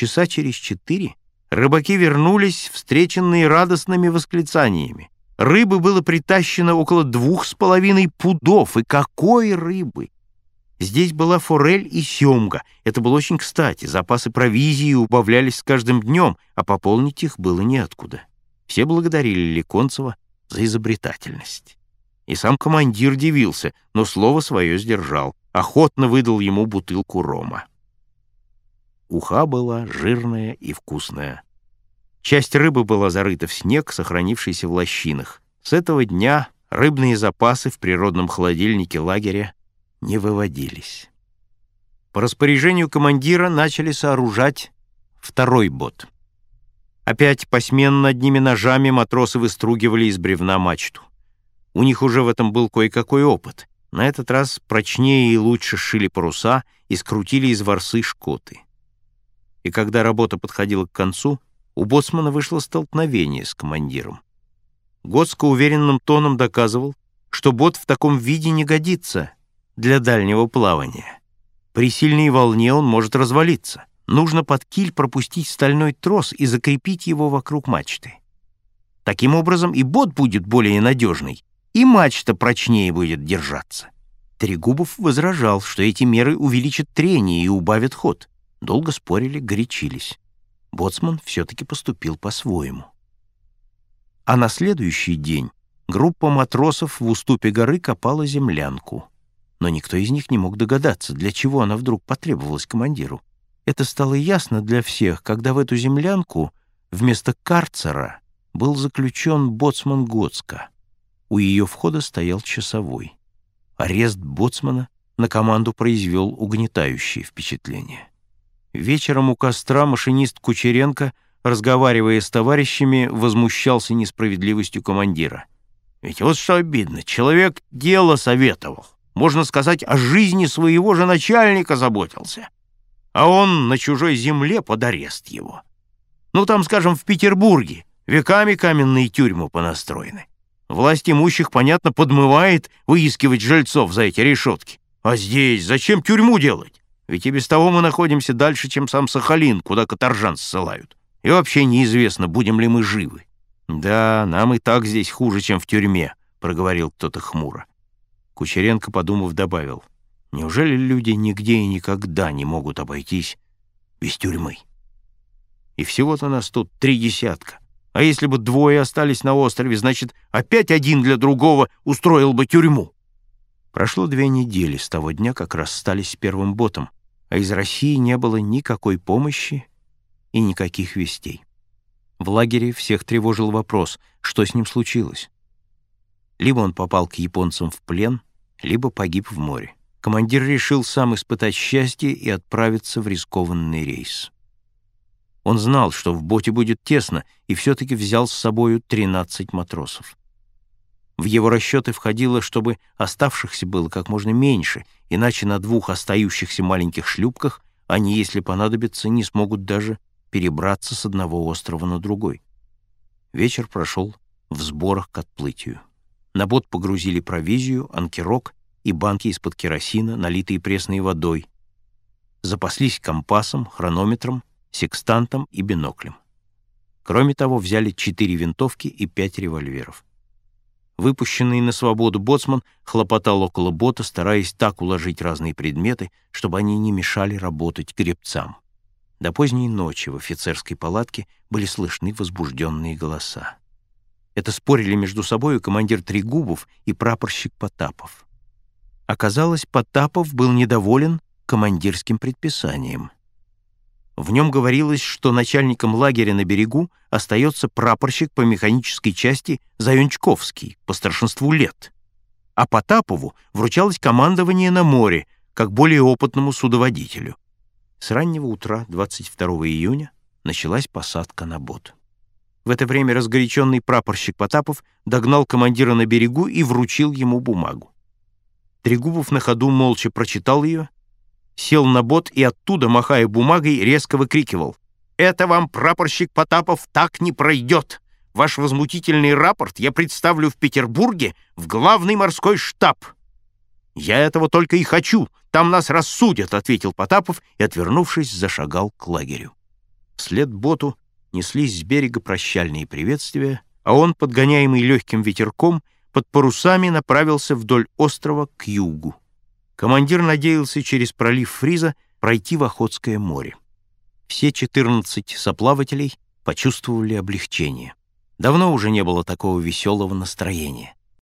Часа через четыре рыбаки вернулись, встреченные радостными восклицаниями. Рыбы было притащено около двух с половиной пудов. И какой рыбы! Здесь была форель и семга. Это было очень кстати. Запасы провизии убавлялись с каждым днем, а пополнить их было неоткуда. Все благодарили Леконцева за изобретательность. И сам командир дивился, но слово свое сдержал. Охотно выдал ему бутылку рома. Уха была жирная и вкусная. Часть рыбы была зарыта в снег, сохранившийся в лощинах. С этого дня рыбные запасы в природном холодильнике лагеря не выводились. По распоряжению командира начали сооружать второй бот. Опять посменно одними ножами матросы выстругивали из бревна мачту. У них уже в этом был кое-какой опыт. На этот раз прочнее и лучше шили паруса и скрутили из ворсы шкоты. И когда работа подходила к концу, у боцмана вышло столкновение с командиром. Гоцко уверенным тоном доказывал, что бот в таком виде не годится для дальнего плавания. При сильной волне он может развалиться. Нужно под киль пропустить стальной трос и закрепить его вокруг мачты. Таким образом и бот будет более надежный, и мачта прочнее будет держаться. Трегубов возражал, что эти меры увеличат трение и убавят ход. Долго спорили, горячились. Боцман все-таки поступил по-своему. А на следующий день группа матросов в уступе горы копала землянку но никто из них не мог догадаться, для чего она вдруг потребовалась командиру. Это стало ясно для всех, когда в эту землянку вместо карцера был заключен боцман Гоцка. У ее входа стоял часовой. Арест боцмана на команду произвел угнетающее впечатление. Вечером у костра машинист Кучеренко, разговаривая с товарищами, возмущался несправедливостью командира. «Ведь вот что обидно, человек дело советовал можно сказать, о жизни своего же начальника заботился. А он на чужой земле под арест его. Ну, там, скажем, в Петербурге веками каменные тюрьмы понастроены. Власть имущих, понятно, подмывает выискивать жильцов за эти решетки. А здесь зачем тюрьму делать? Ведь и без того мы находимся дальше, чем сам Сахалин, куда каторжан ссылают. И вообще неизвестно, будем ли мы живы. «Да, нам и так здесь хуже, чем в тюрьме», — проговорил кто-то хмуро. Кучеренко, подумав, добавил, «Неужели люди нигде и никогда не могут обойтись без тюрьмы? И всего-то нас тут три десятка. А если бы двое остались на острове, значит, опять один для другого устроил бы тюрьму». Прошло две недели с того дня, как расстались с первым ботом, а из России не было никакой помощи и никаких вестей. В лагере всех тревожил вопрос, что с ним случилось. Либо он попал к японцам в плен, либо погиб в море. Командир решил сам испытать счастье и отправиться в рискованный рейс. Он знал, что в боте будет тесно, и все-таки взял с собою 13 матросов. В его расчеты входило, чтобы оставшихся было как можно меньше, иначе на двух остающихся маленьких шлюпках они, если понадобится, не смогут даже перебраться с одного острова на другой. Вечер прошел в сборах к отплытию. На бот погрузили провизию, анкерок и банки из-под керосина, налитые пресной водой. Запаслись компасом, хронометром, секстантом и биноклем. Кроме того, взяли четыре винтовки и пять револьверов. Выпущенный на свободу боцман хлопотал около бота, стараясь так уложить разные предметы, чтобы они не мешали работать гребцам. До поздней ночи в офицерской палатке были слышны возбужденные голоса. Это спорили между собой командир Трегубов и прапорщик Потапов. Оказалось, Потапов был недоволен командирским предписанием. В нем говорилось, что начальником лагеря на берегу остается прапорщик по механической части Заюнчковский по старшинству лет, а Потапову вручалось командование на море, как более опытному судоводителю. С раннего утра 22 июня началась посадка на бот. В это время разгоряченный прапорщик Потапов догнал командира на берегу и вручил ему бумагу. Трегубов на ходу молча прочитал ее, сел на бот и оттуда, махая бумагой, резко выкрикивал. «Это вам, прапорщик Потапов, так не пройдет! Ваш возмутительный рапорт я представлю в Петербурге в главный морской штаб!» «Я этого только и хочу! Там нас рассудят!» — ответил Потапов и, отвернувшись, зашагал к лагерю. Вслед боту неслись с берега прощальные приветствия, а он, подгоняемый легким ветерком, под парусами направился вдоль острова к югу. Командир надеялся через пролив Фриза пройти в Охотское море. Все 14 соплавателей почувствовали облегчение. Давно уже не было такого веселого настроения.